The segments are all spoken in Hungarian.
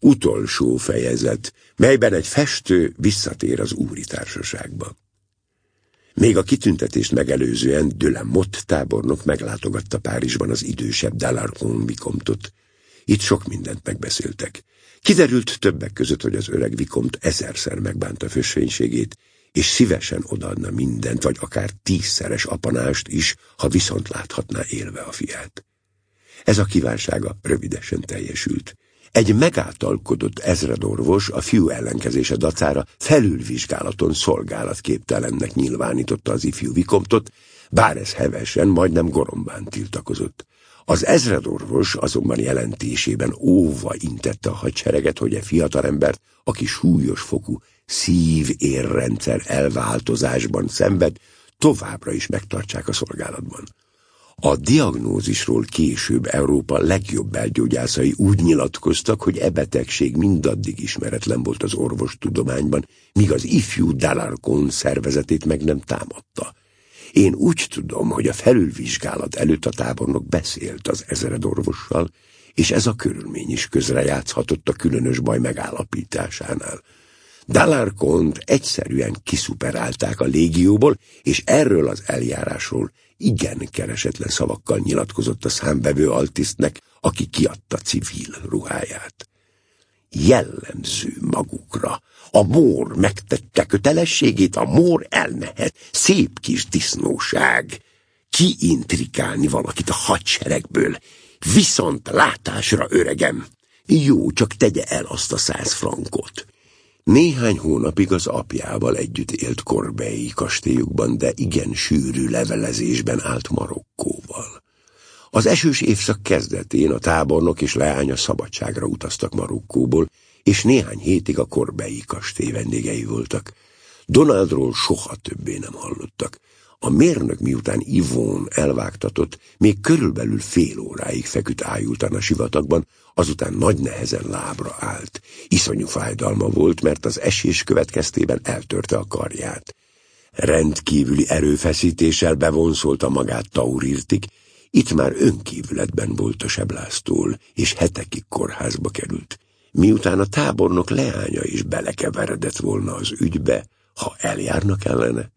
Utolsó fejezet, melyben egy festő visszatér az úri társaságba. Még a kitüntetést megelőzően Motte tábornok meglátogatta Párizsban az idősebb Dalarcon Vikomtot. Itt sok mindent megbeszéltek. Kiderült többek között, hogy az öreg Vikomt ezerszer megbánta fősvénységét, és szívesen odaadna mindent, vagy akár tízszeres apanást is, ha viszont láthatná élve a fiát. Ez a kívánsága rövidesen teljesült. Egy megáltalkodott ezredorvos a fiú ellenkezése dacára felülvizsgálaton szolgálatképtelennek nyilvánította az ifjú Vikomtot, bár ez hevesen, majdnem gorombán tiltakozott. Az ezredorvos azonban jelentésében óva intette a hadsereget, hogy e fiatalembert, aki súlyos fokú szív-érrendszer elváltozásban szenved, továbbra is megtartsák a szolgálatban. A diagnózisról később Európa legjobb belgyógyászai úgy nyilatkoztak, hogy e betegség mindaddig ismeretlen volt az orvostudományban, míg az ifjú Dalarkon szervezetét meg nem támadta. Én úgy tudom, hogy a felülvizsgálat előtt a tábornok beszélt az orvossal, és ez a körülmény is közrejátszhatott a különös baj megállapításánál. Dalarkont egyszerűen kiszuperálták a légióból, és erről az eljárásról igen keresetlen szavakkal nyilatkozott a számbevő altisztnek, aki kiadta civil ruháját. Jellemző magukra. A mór megtette kötelességét, a mór elmehet. Szép kis disznóság. Kiintrikálni valakit a hadseregből. Viszont látásra, öregem. Jó, csak tegye el azt a száz frankot. Néhány hónapig az apjával együtt élt korbei kastélyukban, de igen sűrű levelezésben állt Marokkóval. Az esős évszak kezdetén a tábornok és leánya szabadságra utaztak Marokkóból, és néhány hétig a korbei kastély vendégei voltak. Donaldról soha többé nem hallottak. A mérnök miután Ivón elvágtatott, még körülbelül fél óráig feküdt ájultan a sivatagban, azután nagy nehezen lábra állt. Iszonyú fájdalma volt, mert az esés következtében eltörte a karját. Rendkívüli erőfeszítéssel bevonszolta magát Taurirtig, itt már önkívületben volt a sebláztól, és hetekig kórházba került. Miután a tábornok leánya is belekeveredett volna az ügybe, ha eljárnak ellene,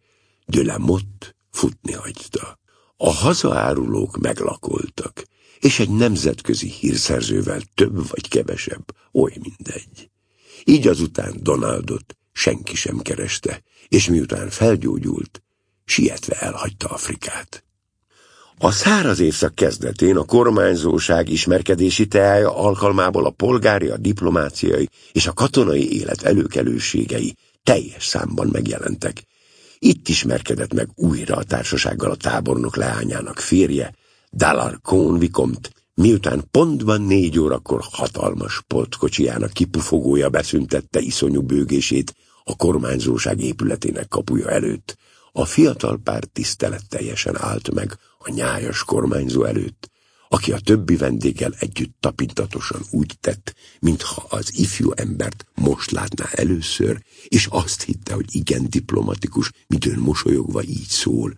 Gyölemott futni hagyta. A hazaárulók meglakoltak, és egy nemzetközi hírszerzővel több vagy kevesebb, oly mindegy. Így azután Donaldot senki sem kereste, és miután felgyógyult, sietve elhagyta Afrikát. A száraz évszak kezdetén a kormányzóság ismerkedési teája alkalmából a polgári, a diplomáciai és a katonai élet előkelőségei teljes számban megjelentek, itt ismerkedett meg újra a társasággal a tábornok leányának férje, Dalar Kohn Vikomt, miután pontban négy órakor hatalmas poltkocsijának kipufogója beszüntette iszonyú bőgését a kormányzóság épületének kapuja előtt, a fiatal pár tiszteletteljesen állt meg a nyájas kormányzó előtt, aki a többi vendéggel együtt tapintatosan úgy tett, mintha az ifjú embert most látná először, és azt hitte, hogy igen diplomatikus, midőn mosolyogva így szól.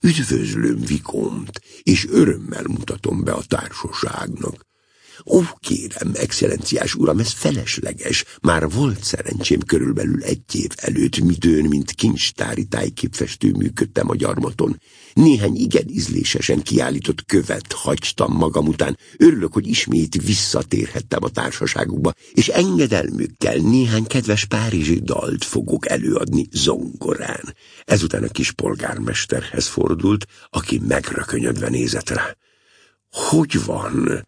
Üdvözlöm, Vikomt, és örömmel mutatom be a társaságnak. Ó, kérem, excellenciás uram, ez felesleges. Már volt szerencsém körülbelül egy év előtt, midőn, mint kincstári tájképfestő működtem a gyarmaton. Néhány igen ízlésesen kiállított követ hagytam magam után. Örülök, hogy ismét visszatérhettem a társaságukba, és engedelmükkel néhány kedves párizsi dalt fogok előadni zongorán. Ezután a kis polgármesterhez fordult, aki megrökönyödve nézett rá. Hogy van?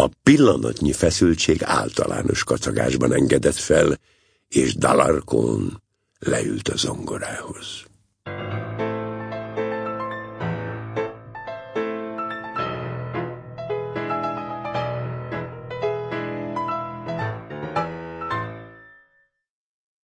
A pillanatnyi feszültség általános kacagásban engedett fel, és Dalarkon leült a zongorához.